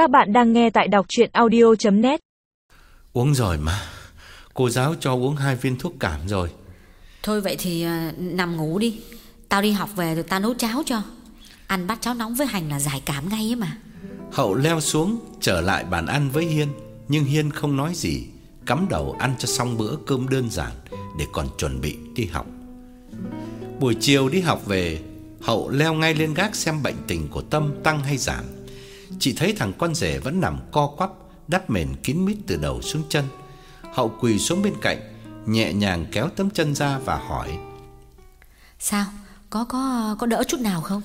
Các bạn đang nghe tại đọc chuyện audio.net Uống rồi mà. Cô giáo cho uống hai viên thuốc cảm rồi. Thôi vậy thì à, nằm ngủ đi. Tao đi học về rồi tao nấu cháo cho. Ăn bát cháo nóng với hành là giải cảm ngay ấy mà. Hậu leo xuống trở lại bàn ăn với Hiên Nhưng Hiên không nói gì. Cắm đầu ăn cho xong bữa cơm đơn giản Để còn chuẩn bị đi học. Buổi chiều đi học về Hậu leo ngay lên gác xem bệnh tình của Tâm tăng hay giảm Chị thấy thằng con rể vẫn nằm co quắp Đắp mền kín mít từ đầu xuống chân. Hậu quỳ xuống bên cạnh Nhẹ nhàng kéo tấm chân ra và hỏi. Sao? Có có có đỡ chút nào không?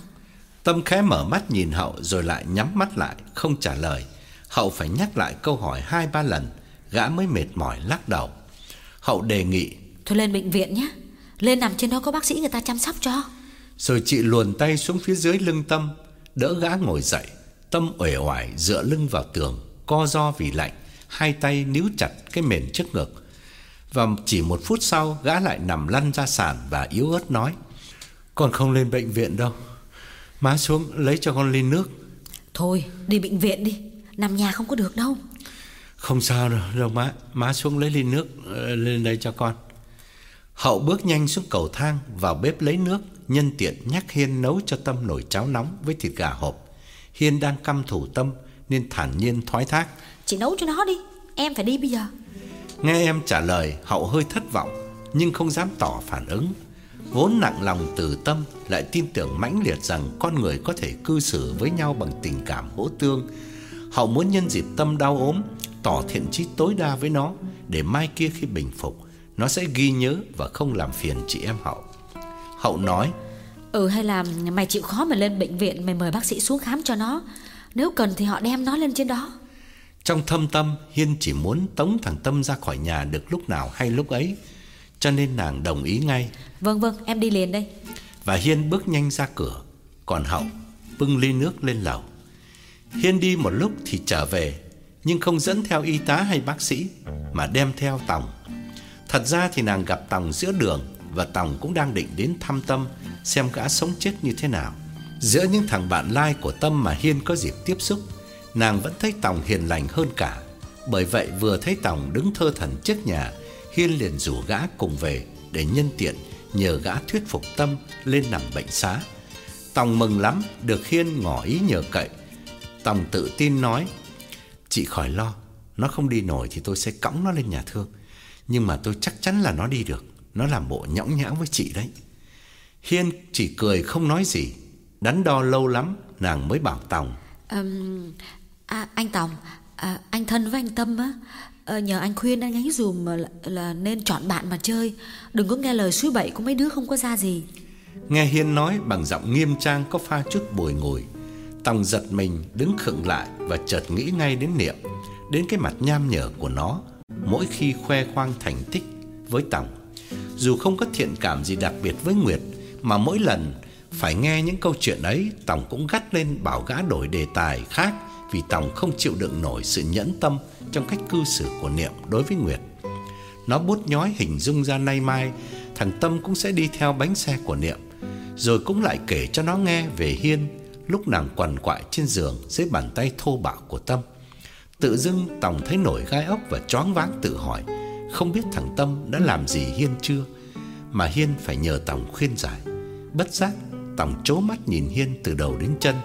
Tâm khẽ mở mắt nhìn Hậu rồi lại nhắm mắt lại Không trả lời. Hậu phải nhắc lại câu hỏi hai ba lần Gã mới mệt mỏi lắc đầu. Hậu đề nghị. Thôi lên bệnh viện nhé. Lên nằm trên đó có bác sĩ người ta chăm sóc cho. Rồi chị luồn tay xuống phía dưới lưng Tâm Đỡ gã ngồi dậy Tâm uể oải dựa lưng vào tường Co do vì lạnh Hai tay níu chặt cái mền trước ngực. Và chỉ một phút sau Gã lại nằm lăn ra sàn và yếu ớt nói Con không lên bệnh viện đâu. Má xuống lấy cho con ly nước. Thôi đi bệnh viện đi. Nằm nhà không có được đâu. Không sao đâu, đâu má. Má xuống lấy ly nước ờ, lên đây cho con. Hậu bước nhanh xuống cầu thang Vào bếp lấy nước Nhân tiện nhắc Hiên nấu cho Tâm nồi cháo nóng Với thịt gà hộp Hiên đang căm thủ Tâm Nên thản nhiên thoái thác. Chị nấu cho nó đi Em phải đi bây giờ. Nghe em trả lời Hậu hơi thất vọng Nhưng không dám tỏ phản ứng. Vốn nặng lòng từ tâm Lại tin tưởng mãnh liệt rằng Con người có thể cư xử với nhau bằng tình cảm hỗ tương. Hậu muốn nhân dịp tâm đau ốm Tỏ thiện chí tối đa với nó Để mai kia khi bình phục Nó sẽ ghi nhớ và không làm phiền chị em Hậu. Hậu nói Ừ hay là mày chịu khó mà lên bệnh viện Mày mời bác sĩ xuống khám cho nó. Nếu cần thì họ đem nó lên trên đó. Trong thâm tâm Hiên chỉ muốn tống thằng Tâm ra khỏi nhà được lúc nào hay lúc ấy Cho nên nàng đồng ý ngay. Vâng vâng em đi liền đây. Và Hiên bước nhanh ra cửa Còn Hậu bưng ly nước lên lầu. Hiên đi một lúc thì trở về Nhưng không dẫn theo y tá hay bác sĩ Mà đem theo Tòng. Thật ra thì nàng gặp Tòng giữa đường Và Tòng cũng đang định đến thăm Tâm Xem gã sống chết như thế nào. Giữa những thằng bạn lai của Tâm mà Hiên có dịp tiếp xúc, Nàng vẫn thấy Tòng hiền lành hơn cả. Bởi vậy vừa thấy Tòng đứng thơ thần trước nhà, Hiên liền rủ gã cùng về Để nhân tiện nhờ gã thuyết phục Tâm lên nằm bệnh xá. Tòng mừng lắm, được Hiên ngỏ ý nhờ cậy. Tòng tự tin nói, Chị khỏi lo, Nó không đi nổi thì tôi sẽ cõng nó lên nhà thương. Nhưng mà tôi chắc chắn là nó đi được, Nó làm bộ nhõng nhẽo với chị đấy. Hiên chỉ cười không nói gì. Đắn đo lâu lắm Nàng mới bảo Tòng. Ừm, à, Anh Tòng à, Anh thân với anh Tâm á. Ờ, Nhờ anh khuyên anh ấy dùm là, là nên chọn bạn mà chơi. Đừng có nghe lời suối bậy của mấy đứa không có ra gì. Nghe Hiên nói bằng giọng nghiêm trang có pha chút bồi ngồi. Tòng giật mình đứng khựng lại Và chợt nghĩ ngay đến Niệm Đến cái mặt nham nhở của nó. Mỗi khi khoe khoang thành tích với Tòng Dù không có thiện cảm gì đặc biệt với Nguyệt mà mỗi lần phải nghe những câu chuyện ấy, Tòng cũng gắt lên bảo gã đổi đề tài khác Vì Tòng không chịu đựng nổi sự nhẫn tâm Trong cách cư xử của Niệm đối với Nguyệt. Nó bút nhói hình dung ra nay mai, Thằng Tâm cũng sẽ đi theo bánh xe của Niệm, Rồi cũng lại kể cho nó nghe về Hiên, Lúc nàng quằn quại trên giường Dưới bàn tay thô bạo của Tâm. Tự dưng Tòng thấy nổi gai ốc Và choáng váng tự hỏi, Không biết thằng Tâm đã làm gì Hiên chưa, Mà Hiên phải nhờ Tòng khuyên giải. Bất giác, Tòng chố mắt nhìn Hiên từ đầu đến chân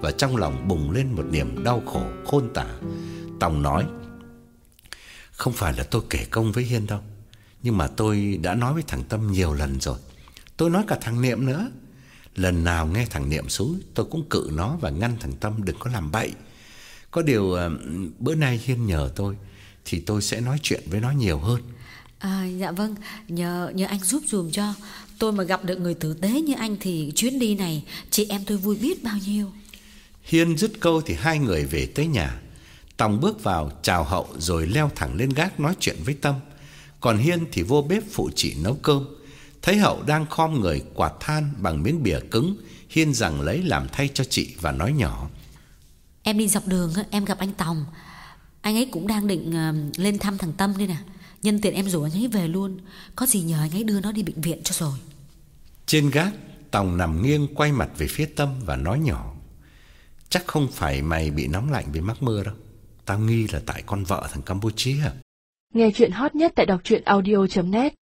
Và trong lòng bùng lên một niềm đau khổ, khôn tả. Tòng nói, Không phải là tôi kể công với Hiên đâu, Nhưng mà tôi đã nói với thằng Tâm nhiều lần rồi. Tôi nói cả thằng Niệm nữa. Lần nào nghe thằng Niệm xúi, Tôi cũng cự nó và ngăn thằng Tâm đừng có làm bậy. Có điều ờ, bữa nay Hiên nhờ tôi Thì tôi sẽ nói chuyện với nó nhiều hơn à, Dạ vâng Nhờ nhờ anh giúp dùm cho. Tôi mà gặp được người tử tế như anh Thì chuyến đi này Chị em tôi vui biết bao nhiêu? Hiên dứt câu thì hai người về tới nhà. Tòng bước vào chào hậu Rồi leo thẳng lên gác nói chuyện với Tâm. Còn Hiên thì vô bếp phụ chị nấu cơm. Thấy hậu đang khom người quạt than Bằng miếng bìa cứng Hiên rằng lấy làm thay cho chị và nói nhỏ. Em đi dọc đường em gặp anh Tòng. Anh ấy cũng đang định ờ, lên thăm thằng Tâm đây nè Nhân tiện em rủ anh ấy về luôn Có gì nhờ anh ấy đưa nó đi bệnh viện cho rồi Trên gác Tòng nằm nghiêng quay mặt về phía Tâm và nói nhỏ Chắc không phải mày bị nóng lạnh vì mắc mưa đâu. Tao nghi là tại con vợ thằng Campuchia. Nghe chuyện hot nhất tại đọc truyện audio.net